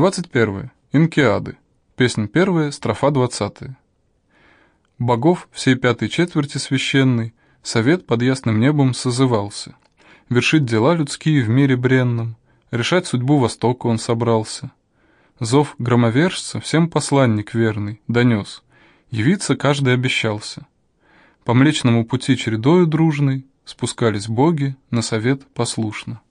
21. Инкиады. песнь первая, строфа двадцатая. Богов всей пятой четверти священной совет под ясным небом созывался. Вершить дела людские в мире бренном, решать судьбу Востока он собрался. Зов громовержца всем посланник верный донес, явиться каждый обещался. По Млечному пути чередою дружной спускались боги на совет послушно.